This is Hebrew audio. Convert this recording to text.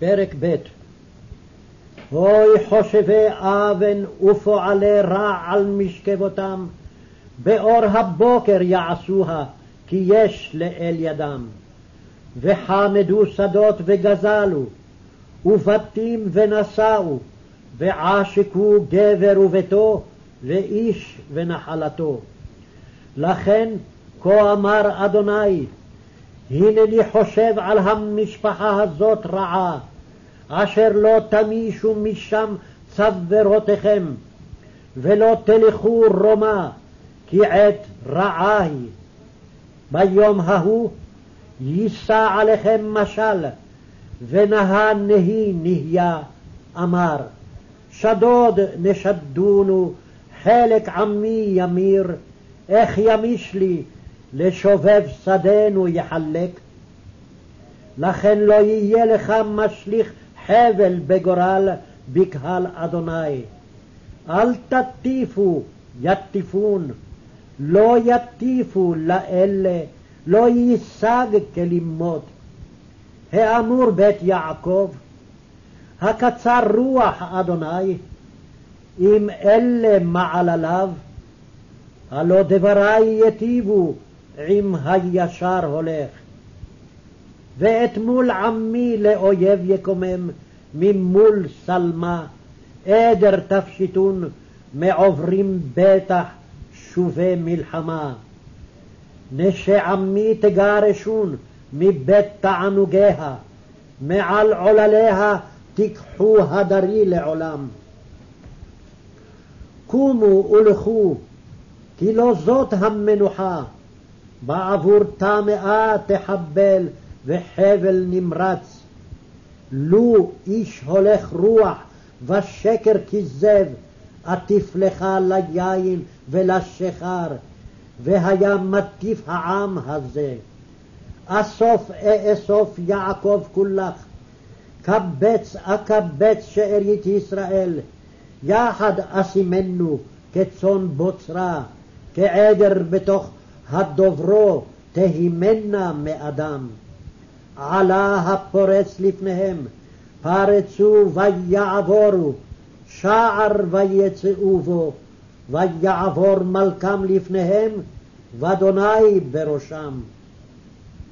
פרק ב' הוי חושבי אוון ופועלי רע על משכבותם, באור הבוקר יעשוה, כי יש לאל ידם. וחמדו שדות וגזלו, ובתים ונשאו, ועשקו גבר וביתו, ואיש ונחלתו. לכן כה אמר אדוני, הנני חושב על המשפחה הזאת רעה, אשר לא תמישו משם צוורותיכם, ולא תלכו רומא, כי עת רעה היא. ביום ההוא יישא עליכם משל, ונהה נהי נהיה, אמר, שדוד נשדונו, חלק עמי ימיר, איך ימיש לי, לשובב שדנו יחלק. לכן לא יהיה לך משליך חבל בגורל בקהל אדוני. אל תטיפו, יטיפון, לא יטיפו לאלה, לא ייסג כלימות. האמור בית יעקב, הקצר רוח אדוני, אם אלה מעלליו, הלא דברי יטיבו עם הישר הולך. ואת מול עמי לאויב יקומם, ממול שלמה, עדר תפשיטון, מעוברים בטח שובי מלחמה. נשי עמי תגרשון מבית תענוגיה, מעל עולליה תיקחו הדרי לעולם. קומו ולכו, כי לא זאת המנוחה, בעבור טמאה תחבל וחבל נמרץ. לו איש הולך רוח ושקר כזב, עטיף לך ליין ולשיכר, והיה מטיף העם הזה. אסוף אאסוף יעקב כולך, קבץ אקבץ שארית ישראל, יחד אשימנו כצאן בוצרה, כעדר בתוך הדוברו תהימנה מאדם. עלה הפורץ לפניהם, פרצו ויעבורו, שער ויצאו בו, ויעבור מלכם לפניהם, ואדוני בראשם.